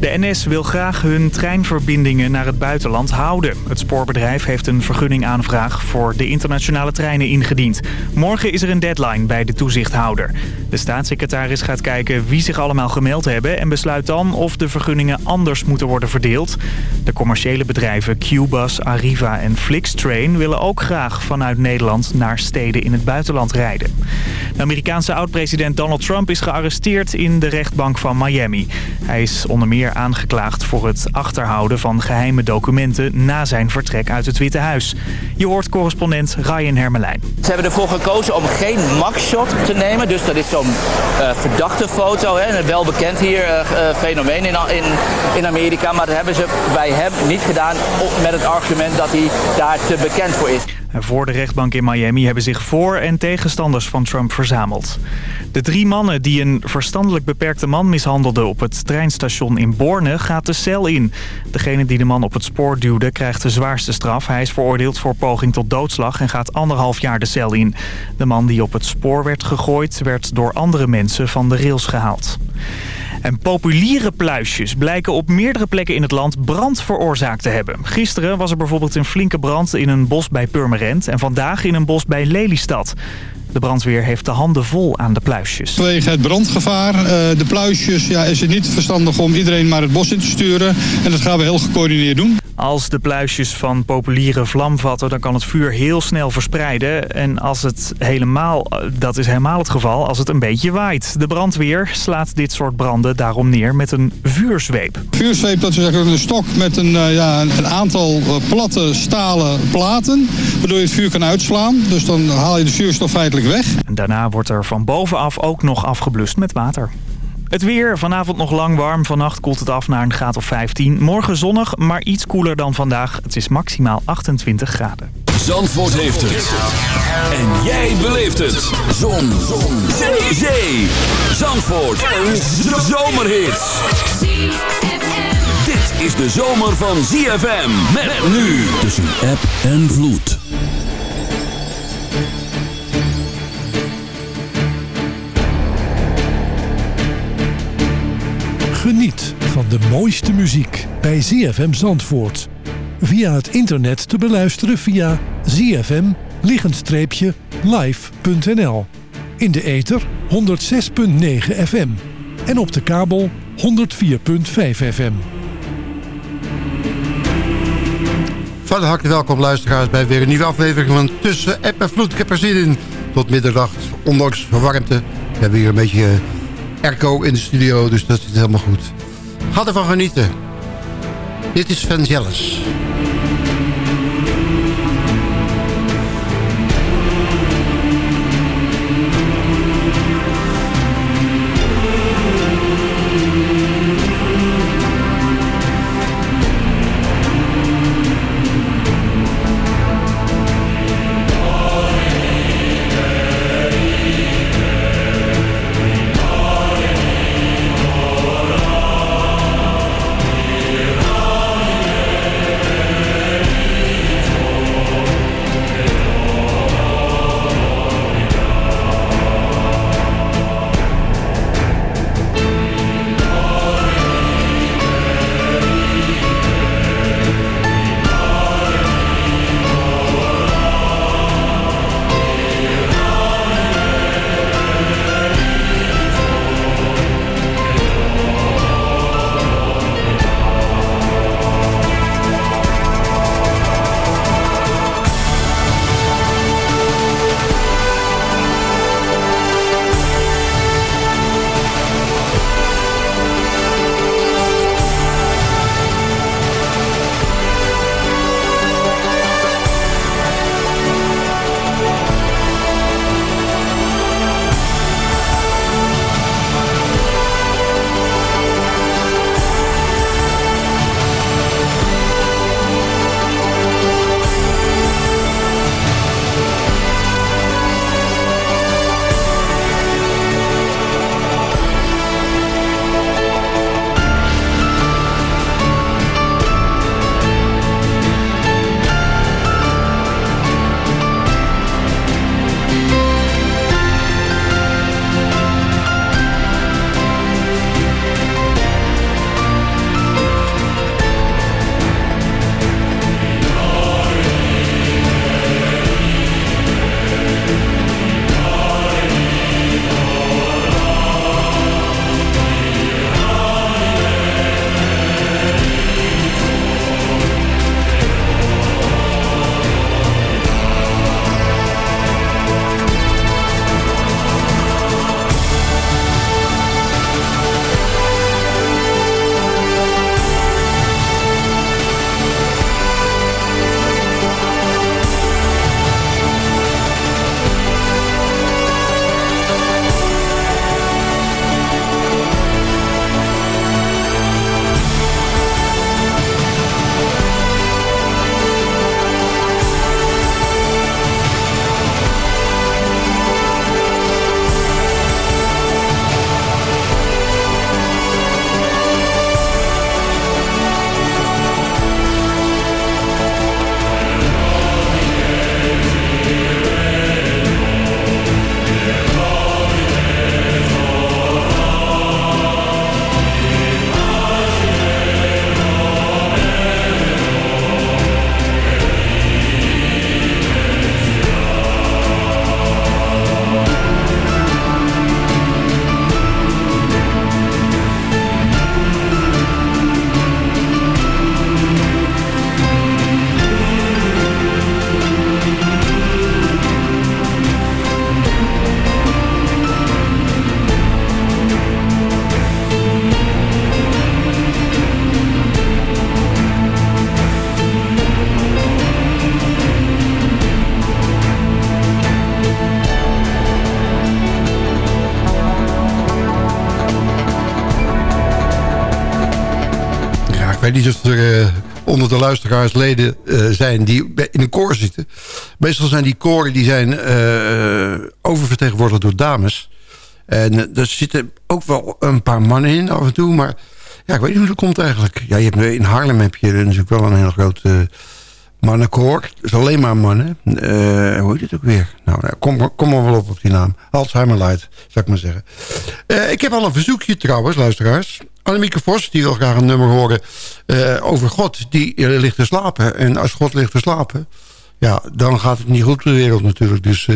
De NS wil graag hun treinverbindingen naar het buitenland houden. Het spoorbedrijf heeft een vergunningaanvraag voor de internationale treinen ingediend. Morgen is er een deadline bij de toezichthouder. De staatssecretaris gaat kijken wie zich allemaal gemeld hebben... en besluit dan of de vergunningen anders moeten worden verdeeld. De commerciële bedrijven Qbus, Arriva en Flixtrain... willen ook graag vanuit Nederland naar steden in het buitenland rijden. De Amerikaanse oud-president Donald Trump is gearresteerd in de rechtbank van Miami. Hij is onder meer aangeklaagd voor het achterhouden van geheime documenten... na zijn vertrek uit het Witte Huis. Je hoort correspondent Ryan Hermelijn. Ze hebben ervoor gekozen om geen mugshot te nemen. Dus dat is zo'n uh, verdachte foto. Hè? Een welbekend hier uh, fenomeen in, in, in Amerika. Maar dat hebben ze bij hem niet gedaan met het argument dat hij daar te bekend voor is. Voor de rechtbank in Miami hebben zich voor- en tegenstanders van Trump verzameld. De drie mannen die een verstandelijk beperkte man mishandelden op het treinstation in Borne gaat de cel in. Degene die de man op het spoor duwde krijgt de zwaarste straf. Hij is veroordeeld voor poging tot doodslag en gaat anderhalf jaar de cel in. De man die op het spoor werd gegooid werd door andere mensen van de rails gehaald. En populiere pluisjes blijken op meerdere plekken in het land brand veroorzaakt te hebben. Gisteren was er bijvoorbeeld een flinke brand in een bos bij Purmerend... en vandaag in een bos bij Lelystad. De brandweer heeft de handen vol aan de pluisjes. Vanwege het brandgevaar, uh, de pluisjes, ja, is het niet verstandig om iedereen maar het bos in te sturen. En dat gaan we heel gecoördineerd doen. Als de pluisjes van populiere vlam vatten, dan kan het vuur heel snel verspreiden. En als het helemaal, dat is helemaal het geval als het een beetje waait. De brandweer slaat dit soort branden daarom neer met een vuurzweep. Vuurzweep, dat is eigenlijk een stok met een, uh, ja, een aantal uh, platte stalen platen. Waardoor je het vuur kan uitslaan. Dus dan haal je de zuurstof feitelijk weg. En daarna wordt er van bovenaf ook nog afgeblust met water. Het weer, vanavond nog lang warm. Vannacht koelt het af naar een graad of 15. Morgen zonnig, maar iets koeler dan vandaag. Het is maximaal 28 graden. Zandvoort heeft het. En jij beleeft het. Zon. Zon. Zee. Zee. Zandvoort. Een zomerhit. Dit is de zomer van ZFM. Met nu tussen app en vloed. Geniet van de mooiste muziek bij ZFM Zandvoort. Via het internet te beluisteren via zfm-live.nl. In de ether 106.9 FM. En op de kabel 104.5 FM. Van harte welkom luisteraars bij weer een nieuwe aflevering van Tussen App en Vloed. Ik heb er zin in tot middernacht, ondanks warmte. We hebben hier een beetje airco in de studio, dus dat zit helemaal goed. Ga ervan genieten. Dit is Vangelis. De luisteraarsleden zijn die in een koor zitten. Meestal zijn die koren die zijn oververtegenwoordigd door dames. En er zitten ook wel een paar mannen in af en toe, maar ja, ik weet niet hoe dat komt eigenlijk. Ja, je hebt, in Haarlem heb je natuurlijk wel een heel groot uh, mannenkoor. Dus alleen maar mannen. Hoe heet het ook weer? Nou, nou, kom, kom maar wel op op die naam. Alzheimer Light, zou ik maar zeggen. Ik heb al een verzoekje trouwens, luisteraars. Annemieke Vos, die wil graag een nummer horen over God. Die ligt te slapen. En als God ligt te slapen, ja, dan gaat het niet goed op de wereld natuurlijk. Dus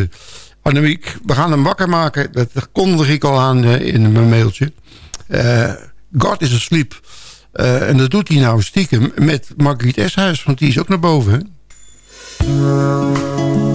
Annemiek, we gaan hem wakker maken. Dat kondig ik al aan in mijn mailtje. God is asleep. Uh, en dat doet hij nou stiekem met Margriet Eshuis, want die is ook naar boven. still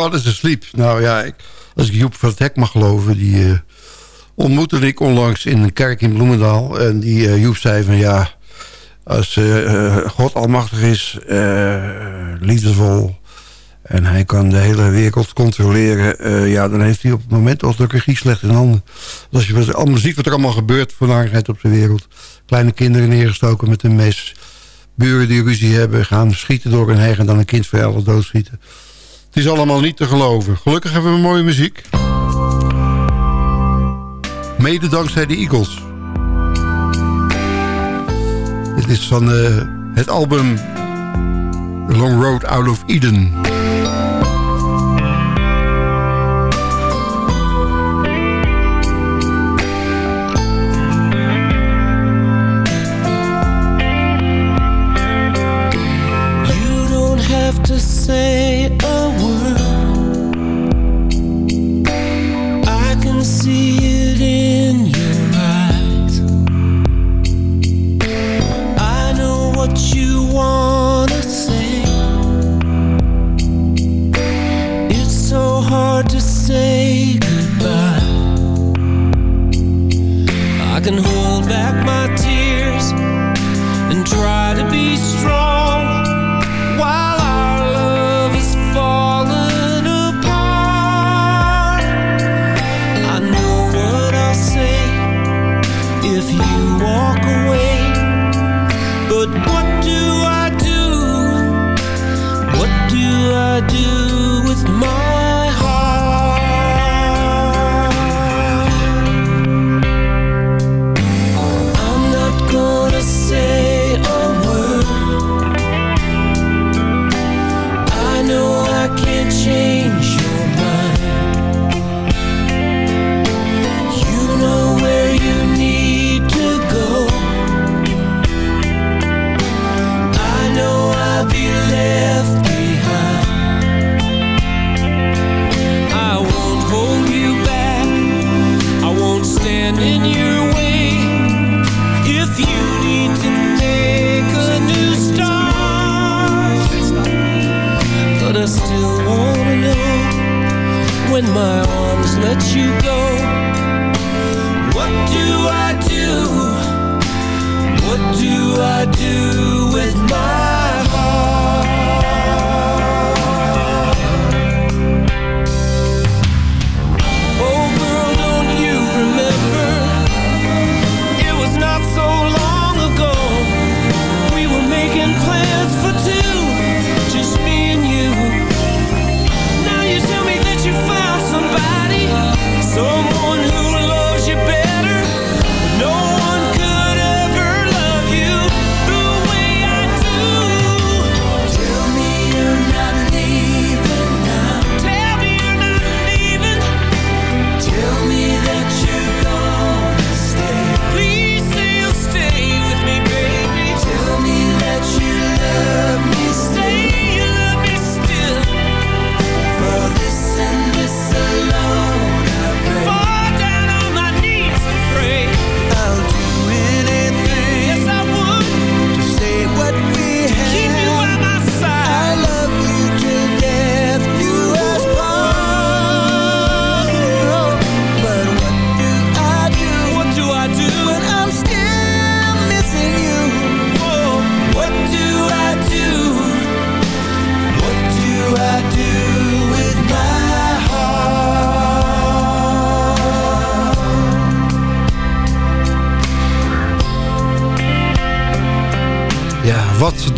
God is asleep. Nou ja, ik, als ik Joep van het Hek mag geloven... die uh, ontmoette ik onlangs in een kerk in Bloemendaal. En die uh, Joep zei van ja... als uh, God almachtig is, liefdevol... en hij kan de hele wereld controleren... ja, dan heeft hij op het moment toch de slecht in handen. Als je allemaal ziet wat er allemaal gebeurt... voor op de wereld. Kleine kinderen neergestoken met een mes... buren die ruzie hebben, gaan schieten door een heg... en dan een kind voor doodschieten... Het is allemaal niet te geloven. Gelukkig hebben we mooie muziek. Mede dankzij de Eagles. Dit is van uh, het album Long Road Out of Eden.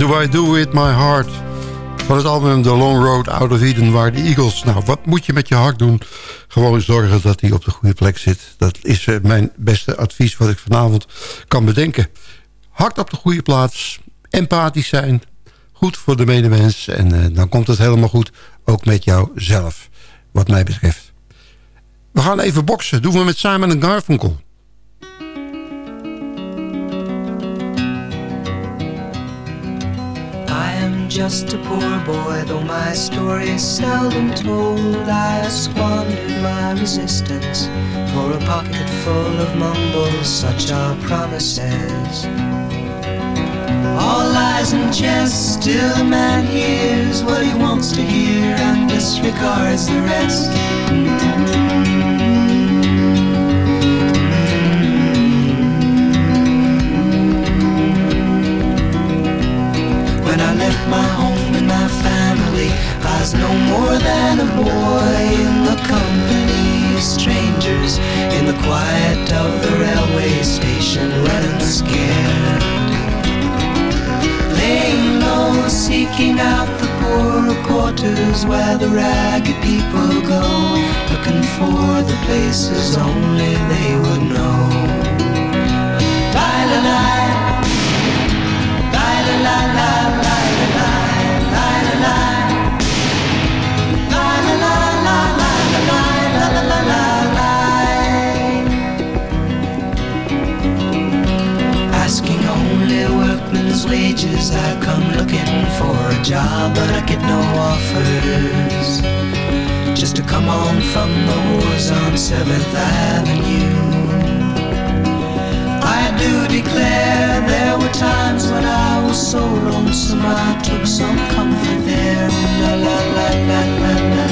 Do I Do With My Heart? Van het album The Long Road Out of Eden, waar de Eagles... Nou, wat moet je met je hart doen? Gewoon zorgen dat hij op de goede plek zit. Dat is eh, mijn beste advies wat ik vanavond kan bedenken. Hart op de goede plaats, empathisch zijn... goed voor de medemens en eh, dan komt het helemaal goed. Ook met jou zelf, wat mij betreft. We gaan even boksen. Doen we met Simon Garfunkel. just a poor boy, though my story is seldom told. I squandered my resistance for a pocket full of mumbles, such are promises. All lies and chess, still a man hears what he wants to hear and disregards the rest. for the places only they would know. Lie, lie, lie. Lie, lie, lie, lie, lie, lie, lie, lie, lie. Asking only workmen's wages, I come looking for a job, but I get no offers to come on from the wars on 7th Avenue. I do declare there were times when I was so lonesome I took some comfort there. La la la la la la.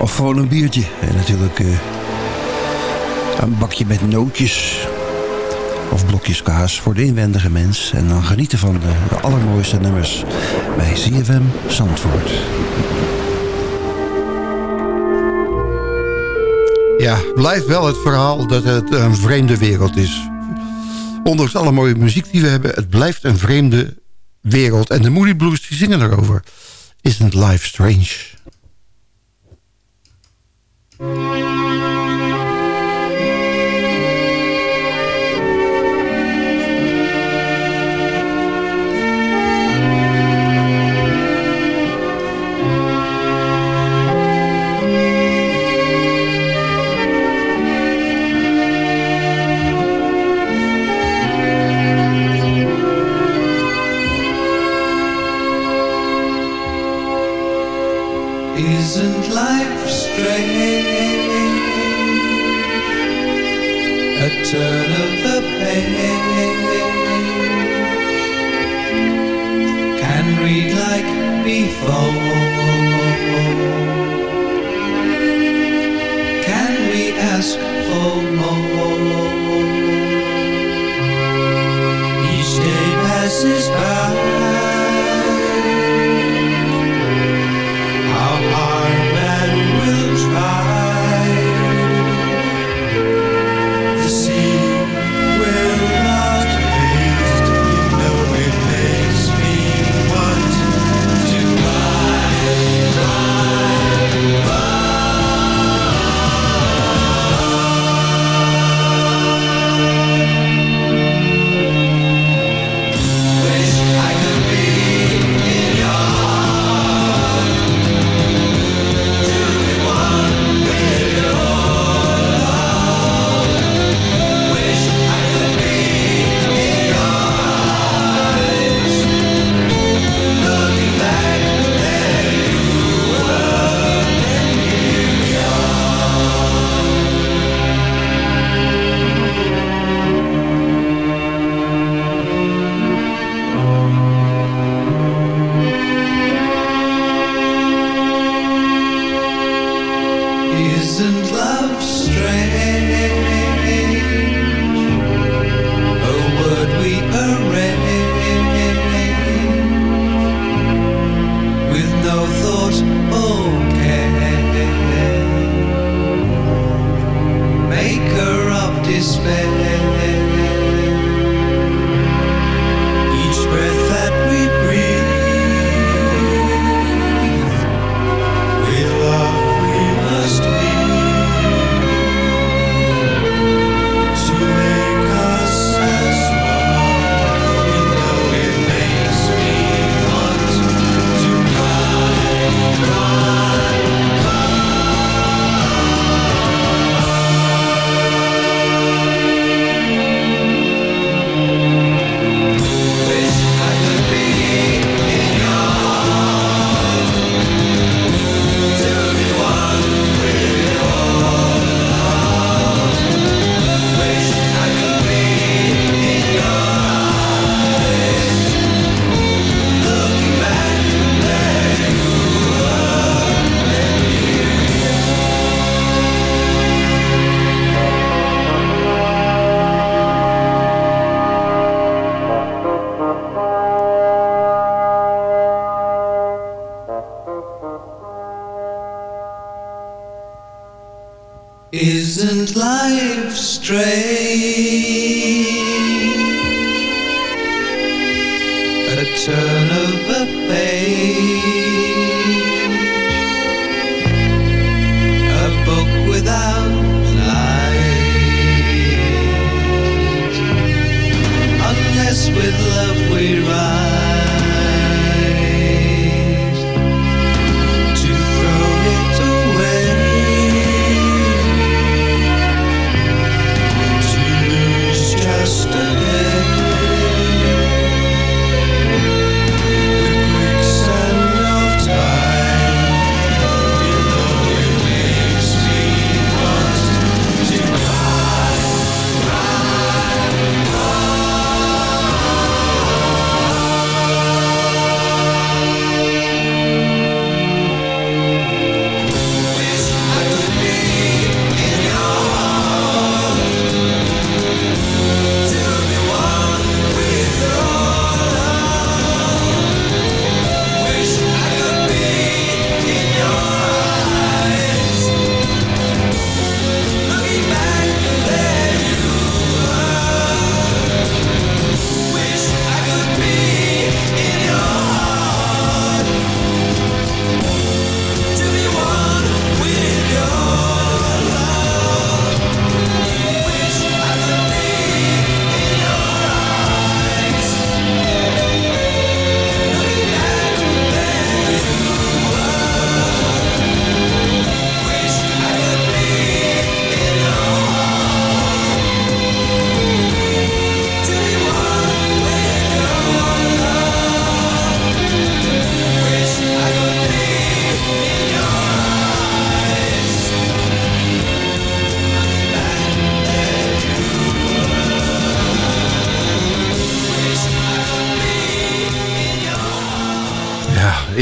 Of gewoon een biertje. En natuurlijk eh, een bakje met nootjes. Of blokjes kaas voor de inwendige mens. En dan genieten van de, allermooiste nummers bij CFM Zandvoort. Ja, blijft wel het verhaal dat het een vreemde wereld is. Ondanks alle mooie muziek die we hebben... het blijft een vreemde wereld. En de Moody Blues die zingen erover. Isn't life strange? Isn't life strange? A turn of the page Can read like before Can we ask for more?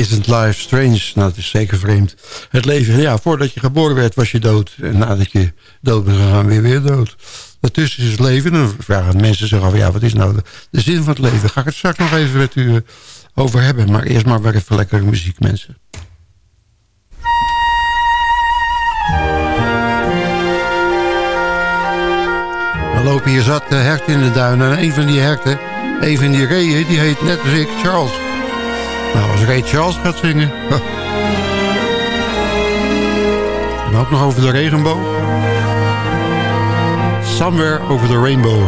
Isn't Life Strange? Nou, dat is zeker vreemd. Het leven, ja, voordat je geboren werd was je dood. En nadat je dood bent gegaan, weer weer dood. Daartussen is het leven. En dan vragen mensen zich af, ja, wat is nou de, de zin van het leven? Ga ik het straks nog even met u eh, over hebben. Maar eerst maar weer even lekkere muziek, mensen. We lopen hier zat uh, herten in de duinen. En een van die herten, een van die reeën, die heet net als ik Charles. Nou, als Ray Charles gaat zingen... En ook nog over de regenboog. Somewhere over the rainbow.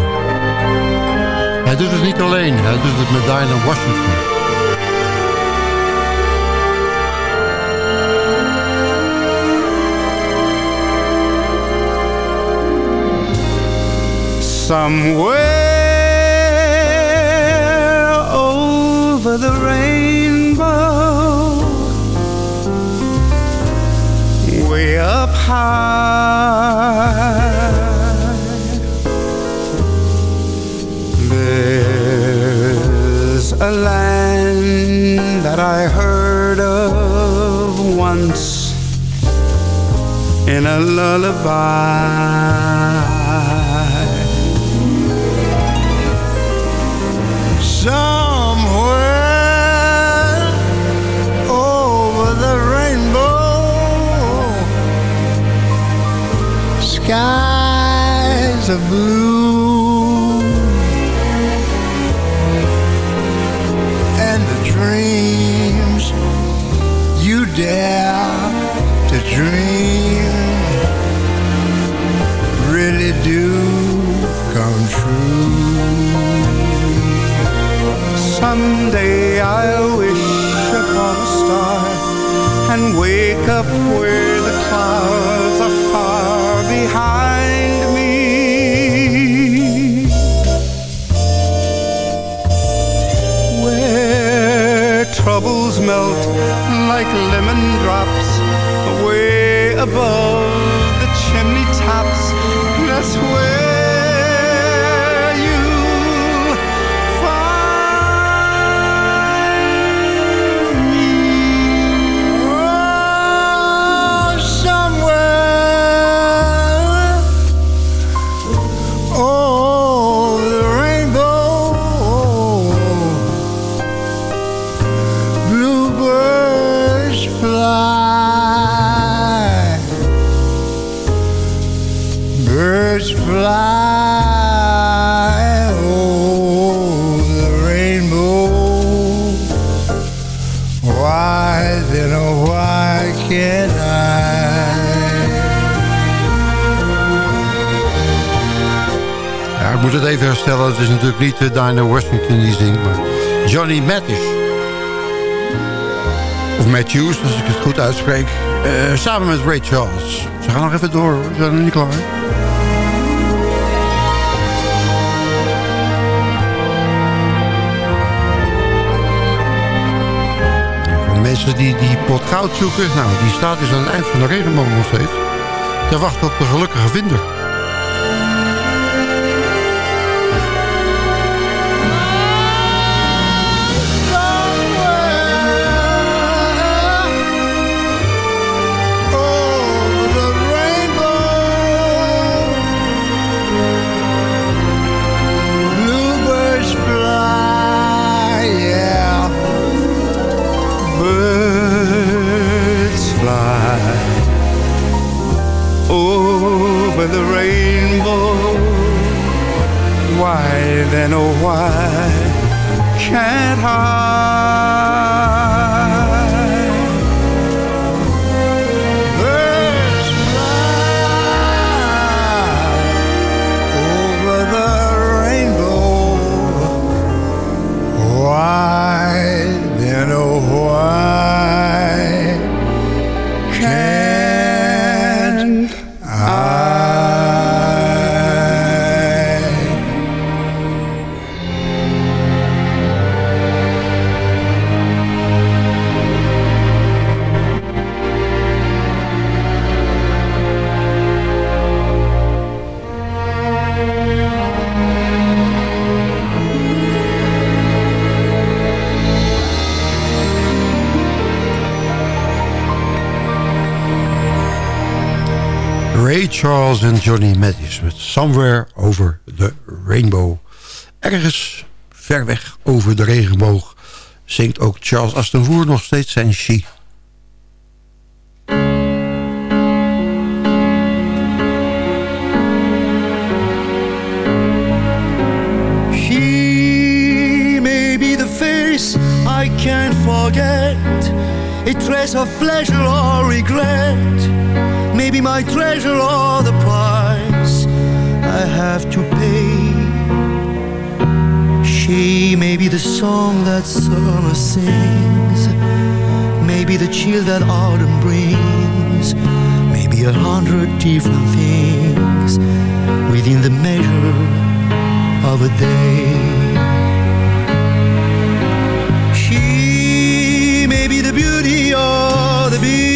Hij doet het niet alleen, hij doet het met Diana Washington. Somewhere there's a land that I heard of once in a lullaby. Skies are blue, and the dreams you dare to dream really do come true. Someday I'll wish upon a star and wake up where het even herstellen. Het is natuurlijk niet uh, Dinah Washington die zingt, maar Johnny Mattis. Of Matthews, als ik het goed uitspreek. Eh, samen met Ray Charles. Ze gaan nog even door, hoor. ze zijn nog niet klaar. De mensen die die pot goud zoeken, nou, die staat dus aan het eind van de regenboog nog steeds. Te wachten op de gelukkige vinder. Over the rainbow. Why then, oh, why can't I? Charles en Johnny Matthews met Somewhere Over the Rainbow. Ergens ver weg over de regenboog zingt ook Charles Aznavour nog steeds zijn She. She may be the face I can't forget A trace of pleasure or regret Maybe my treasure or the price I have to pay. She may be the song that summer sings. Maybe the chill that autumn brings. Maybe a hundred different things Within the measure of a day. She may be the beauty or the beast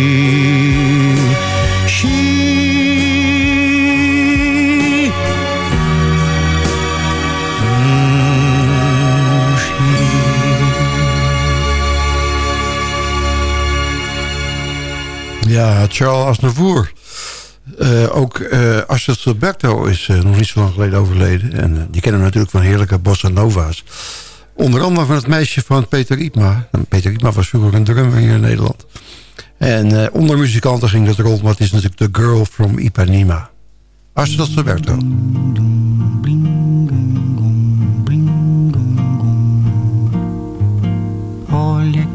Ja, Charles Aznavour. Eh, ook uh, Astrid Gilberto is eh, nog niet zo lang geleden overleden. En eh, die kennen we natuurlijk van heerlijke bossa nova's. Onder andere van het meisje van Peter Ietma. En Peter Ietma was vroeger een drummer hier in Nederland. En eh, onder muzikanten ging dat rond, maar het is natuurlijk The Girl from Ipanema. Astrid Gilberto.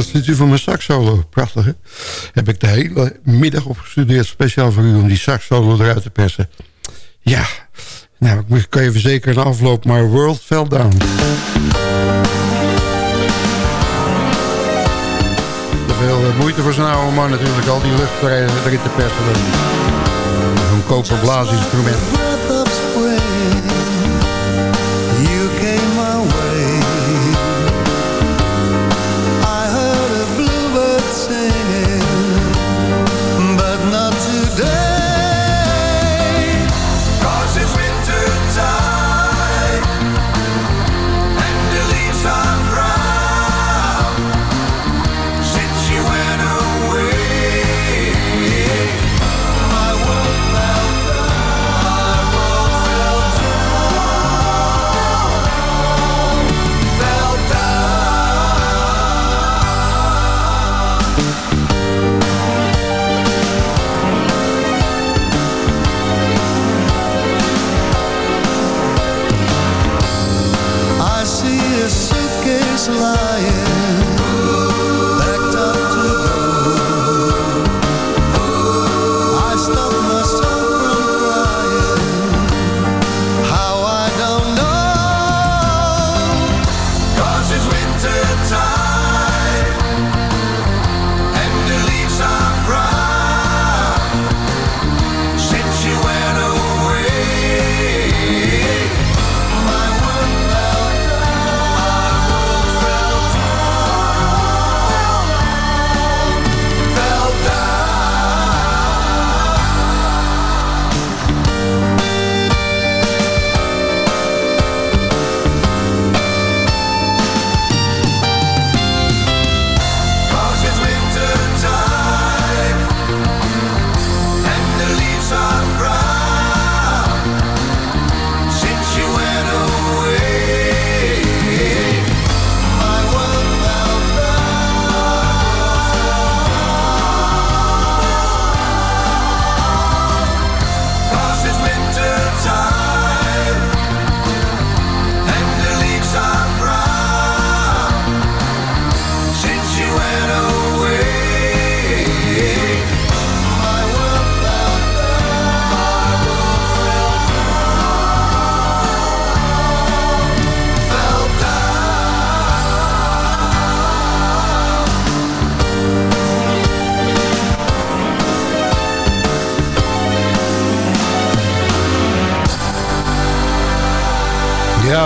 Wat vindt u van mijn saxsolo? Prachtig, hè? Heb ik de hele middag op gestudeerd, speciaal voor u, om die saxsolo eruit te persen. Ja, nou, ik kan je verzekeren, afloop, maar World Fell Down. Te veel eh, moeite voor zo'n oude man natuurlijk, al die lucht erin te persen. Zo'n koper blaasinstrument.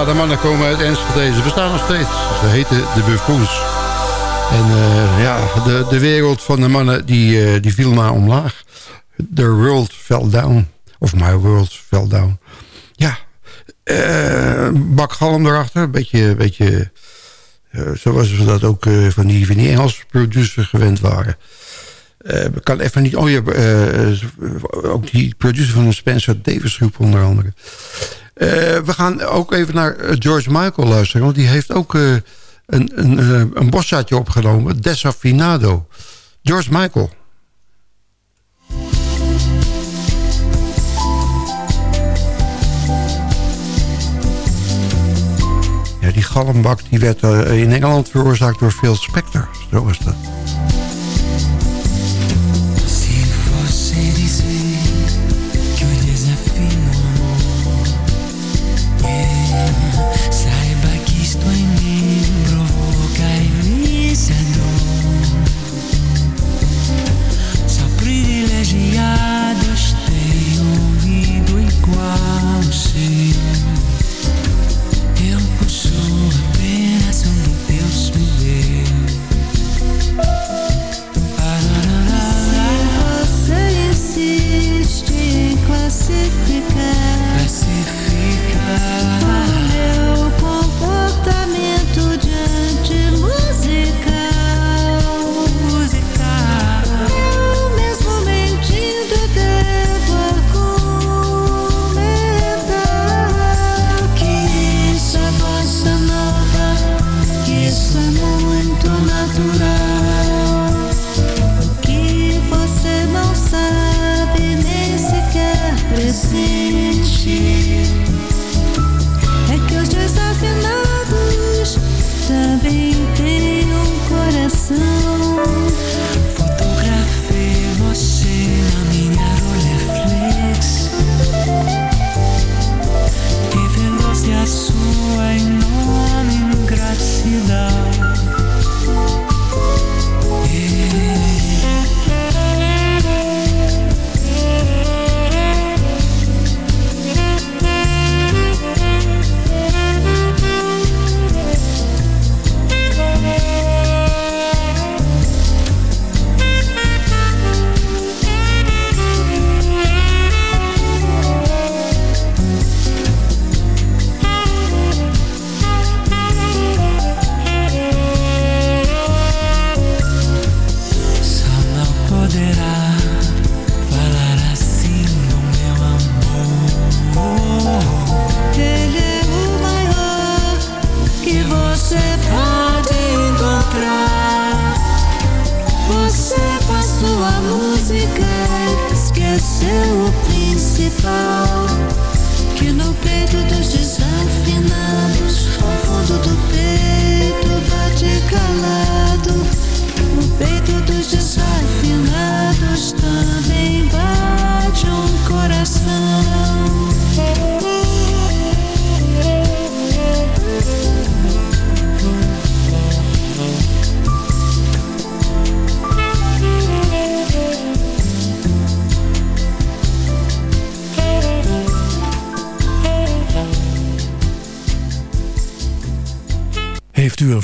De mannen komen uit Enschede. Ze bestaan nog steeds. Ze heten de Buffoons. En eh, ja, de, de wereld van de mannen die, eh, die viel maar omlaag. The world fell down. Of my world fell down. Ja, eh bak galm erachter. Een beetje, beetje eh, zoals we dat ook eh, van, die, van die Engelse producer gewend waren. Eh, ik kan even niet... Oh ja, eh, eh, ook die producer van de Spencer Davis groep onder andere. Eh, we gaan ook even naar eh, George Michael luisteren. Want die heeft ook eh, een, een, een boszaadje opgenomen. Desafinado. George Michael. Ja, die galmbak die werd in Engeland veroorzaakt door Phil Spector. Zo was dat.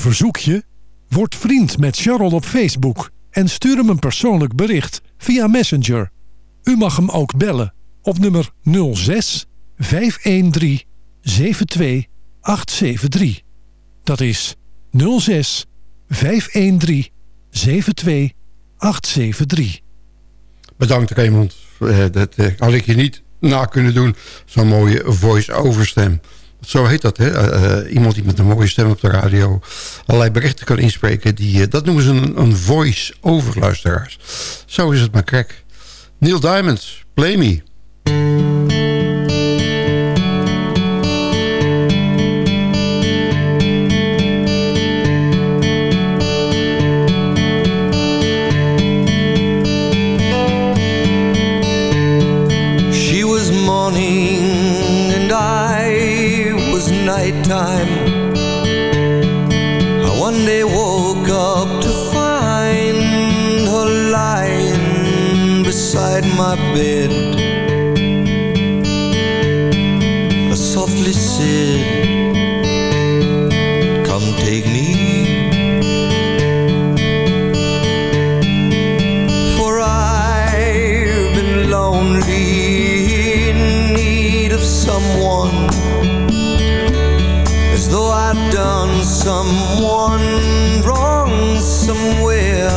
Verzoekje? Word vriend met Charles op Facebook en stuur hem een persoonlijk bericht via Messenger. U mag hem ook bellen op nummer 06 513 72 873. Dat is 06 513 72 873. Bedankt Raymond. Eh, dat eh, had ik je niet na kunnen doen. Zo'n mooie voice-over stem. Zo heet dat, hè? Eh, eh, iemand die met een mooie stem op de radio allerlei berichten kan inspreken. Die, eh, dat noemen ze een, een voice-over luisteraars. Zo is het maar krek. Neil Diamond, Play Me. Nighttime. I one day woke up to find her lying beside my bed. Though I'd done someone wrong somewhere,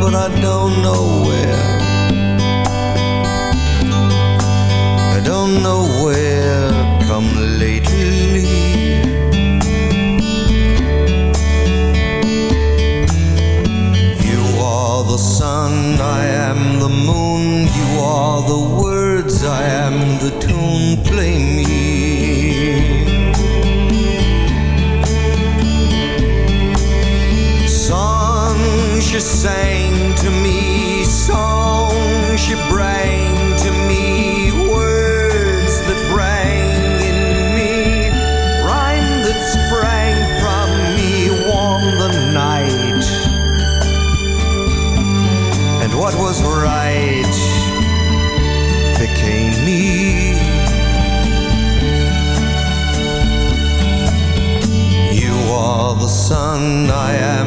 but I don't know where. I don't know where come sang to me, songs she bring to me, words that rang in me, rhyme that sprang from me, warm the night. And what was right became me. You are the sun, I am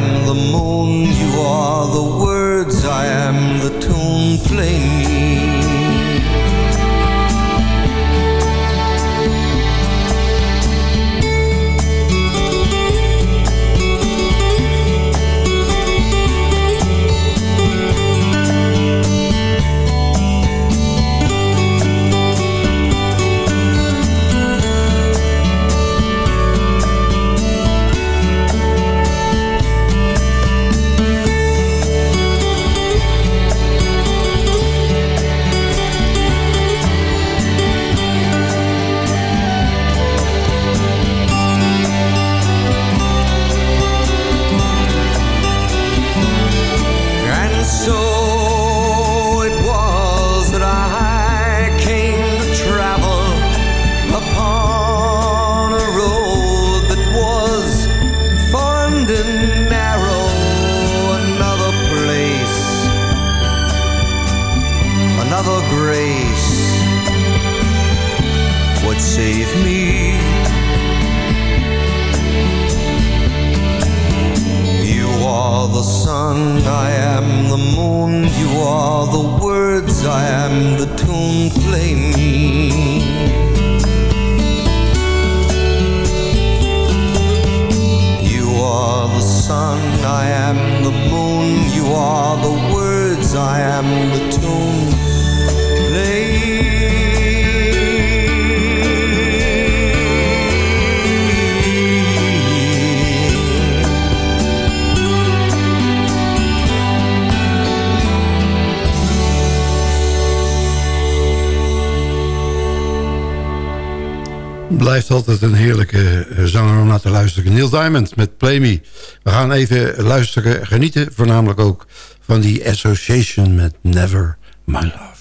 Neil Diamond met Play Me. We gaan even luisteren, genieten voornamelijk ook van die association met Never My Love.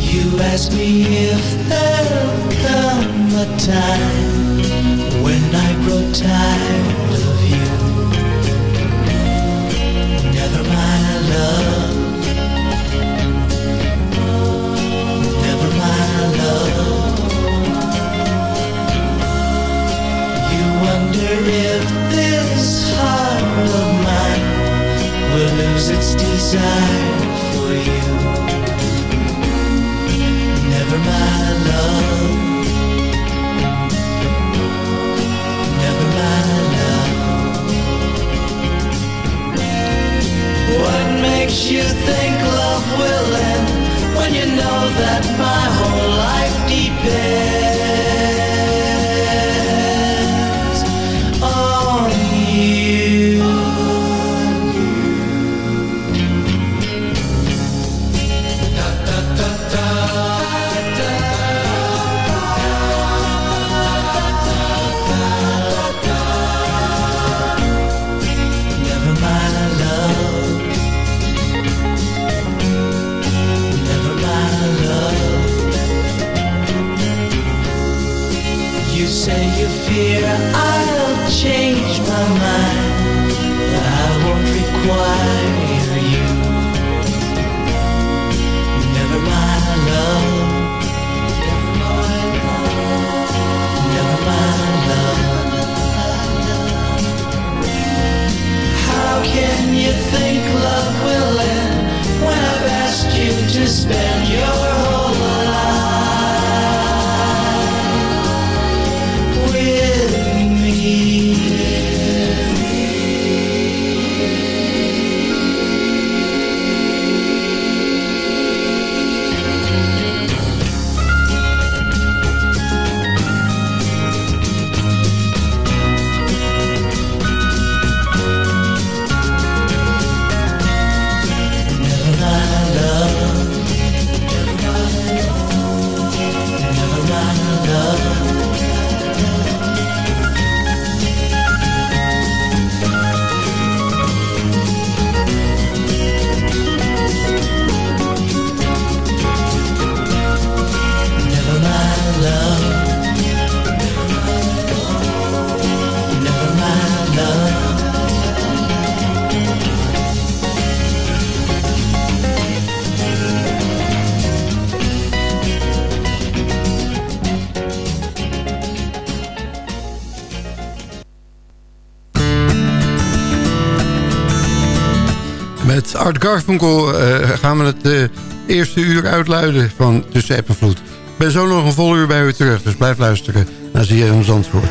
You ask me if there'll come a time when I grow tired lose its desire for you. Never my love. Never my love. What makes you think love will end when you know that my whole life depends Art Garfunkel eh, gaan we het eh, eerste uur uitluiden van Tussen Eppenvloed. Ik ben zo nog een vol uur bij u terug, dus blijf luisteren Dan zie naar ons antwoord.